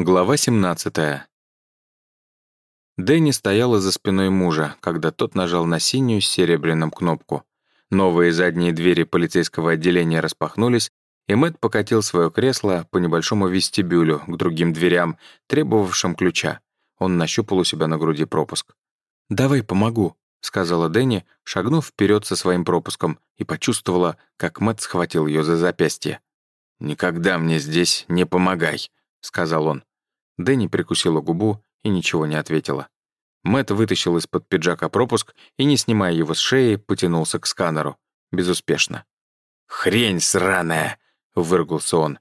Глава 17. Дэнни стояла за спиной мужа, когда тот нажал на синюю с серебряным кнопку. Новые задние двери полицейского отделения распахнулись, и Мэтт покатил свое кресло по небольшому вестибюлю к другим дверям, требовавшим ключа. Он нащупал у себя на груди пропуск. «Давай помогу», — сказала Дэнни, шагнув вперед со своим пропуском, и почувствовала, как Мэтт схватил ее за запястье. «Никогда мне здесь не помогай», — сказал он. Дэнни прикусила губу и ничего не ответила. Мэтт вытащил из-под пиджака пропуск и, не снимая его с шеи, потянулся к сканеру. Безуспешно. «Хрень сраная!» — выругался он.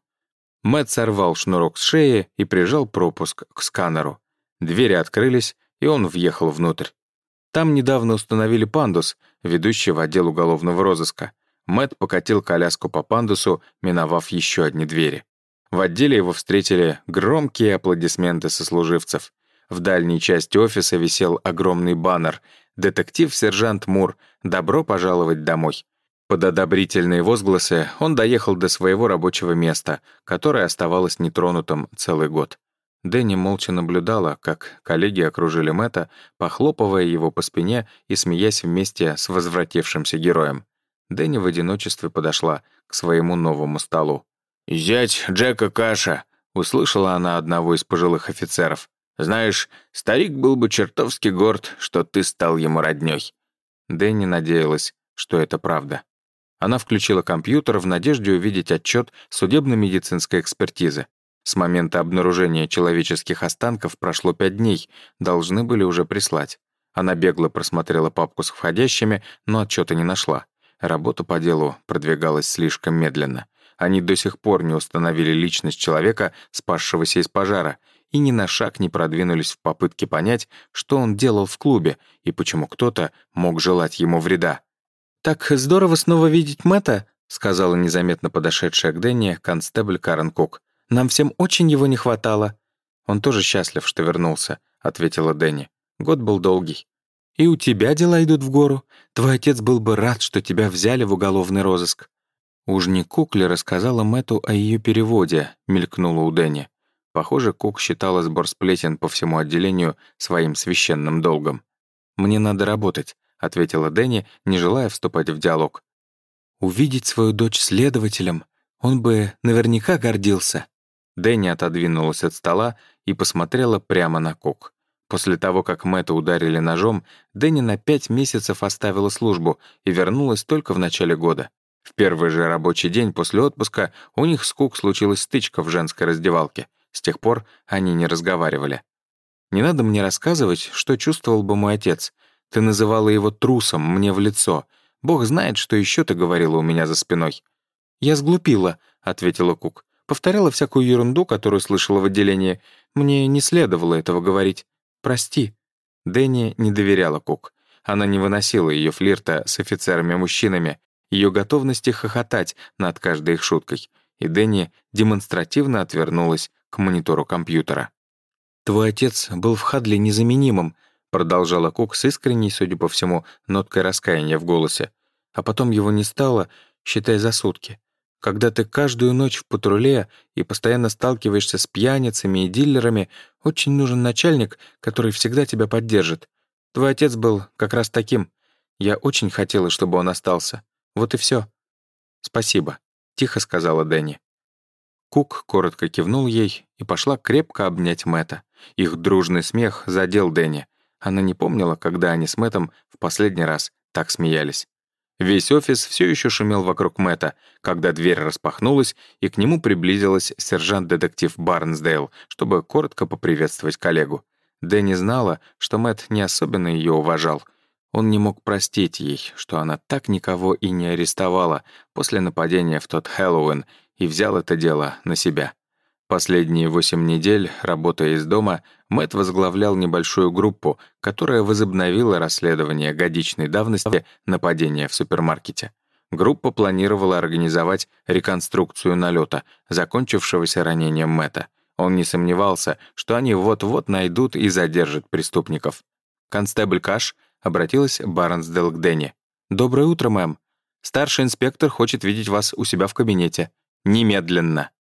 Мэтт сорвал шнурок с шеи и прижал пропуск к сканеру. Двери открылись, и он въехал внутрь. Там недавно установили пандус, ведущий в отдел уголовного розыска. Мэтт покатил коляску по пандусу, миновав еще одни двери. В отделе его встретили громкие аплодисменты сослуживцев. В дальней части офиса висел огромный баннер «Детектив-сержант Мур, добро пожаловать домой». Под одобрительные возгласы он доехал до своего рабочего места, которое оставалось нетронутым целый год. Дэнни молча наблюдала, как коллеги окружили Мэтта, похлопывая его по спине и смеясь вместе с возвратившимся героем. Дэнни в одиночестве подошла к своему новому столу. «Зять Джека Каша», — услышала она одного из пожилых офицеров. «Знаешь, старик был бы чертовски горд, что ты стал ему роднёй». Дэнни надеялась, что это правда. Она включила компьютер в надежде увидеть отчет судебно-медицинской экспертизы. С момента обнаружения человеческих останков прошло пять дней, должны были уже прислать. Она бегло просмотрела папку с входящими, но отчета не нашла. Работа по делу продвигалась слишком медленно. Они до сих пор не установили личность человека, спасшегося из пожара, и ни на шаг не продвинулись в попытке понять, что он делал в клубе и почему кто-то мог желать ему вреда. «Так здорово снова видеть Мэтта», — сказала незаметно подошедшая к Дэнни констебль Карен Кук. «Нам всем очень его не хватало». «Он тоже счастлив, что вернулся», — ответила Дэнни. «Год был долгий». «И у тебя дела идут в гору. Твой отец был бы рад, что тебя взяли в уголовный розыск». Уж не Кукли рассказала Мэту о ее переводе, мелькнула у Дэнни. Похоже, Кук считала сбор сплетен по всему отделению своим священным долгом. «Мне надо работать», — ответила Дэнни, не желая вступать в диалог. «Увидеть свою дочь следователем, он бы наверняка гордился». Дэнни отодвинулась от стола и посмотрела прямо на Кук. После того, как Мэтта ударили ножом, Дэнни на пять месяцев оставила службу и вернулась только в начале года. В первый же рабочий день после отпуска у них с Кук случилась стычка в женской раздевалке. С тех пор они не разговаривали. «Не надо мне рассказывать, что чувствовал бы мой отец. Ты называла его трусом мне в лицо. Бог знает, что еще ты говорила у меня за спиной». «Я сглупила», — ответила Кук. «Повторяла всякую ерунду, которую слышала в отделении. Мне не следовало этого говорить. Прости». Дэнни не доверяла Кук. Она не выносила ее флирта с офицерами-мужчинами, ее готовности хохотать над каждой их шуткой, и Дэнни демонстративно отвернулась к монитору компьютера. «Твой отец был в Хадле незаменимым», продолжала Кук с искренней, судя по всему, ноткой раскаяния в голосе. «А потом его не стало, считай, за сутки. Когда ты каждую ночь в патруле и постоянно сталкиваешься с пьяницами и дилерами, очень нужен начальник, который всегда тебя поддержит. Твой отец был как раз таким. Я очень хотела, чтобы он остался. Вот и все. «Спасибо», — тихо сказала Дэнни. Кук коротко кивнул ей и пошла крепко обнять Мэтта. Их дружный смех задел Дэнни. Она не помнила, когда они с Мэттом в последний раз так смеялись. Весь офис все еще шумел вокруг Мэтта, когда дверь распахнулась, и к нему приблизилась сержант-детектив Барнсдейл, чтобы коротко поприветствовать коллегу. Дэнни знала, что Мэтт не особенно ее уважал — он не мог простить ей, что она так никого и не арестовала после нападения в тот Хэллоуин и взял это дело на себя. Последние восемь недель, работая из дома, Мэтт возглавлял небольшую группу, которая возобновила расследование годичной давности нападения в супермаркете. Группа планировала организовать реконструкцию налета, закончившегося ранением Мэтта. Он не сомневался, что они вот-вот найдут и задержат преступников. Констебль Каш обратилась Барнсдел к Дэнни. «Доброе утро, мэм. Старший инспектор хочет видеть вас у себя в кабинете. Немедленно».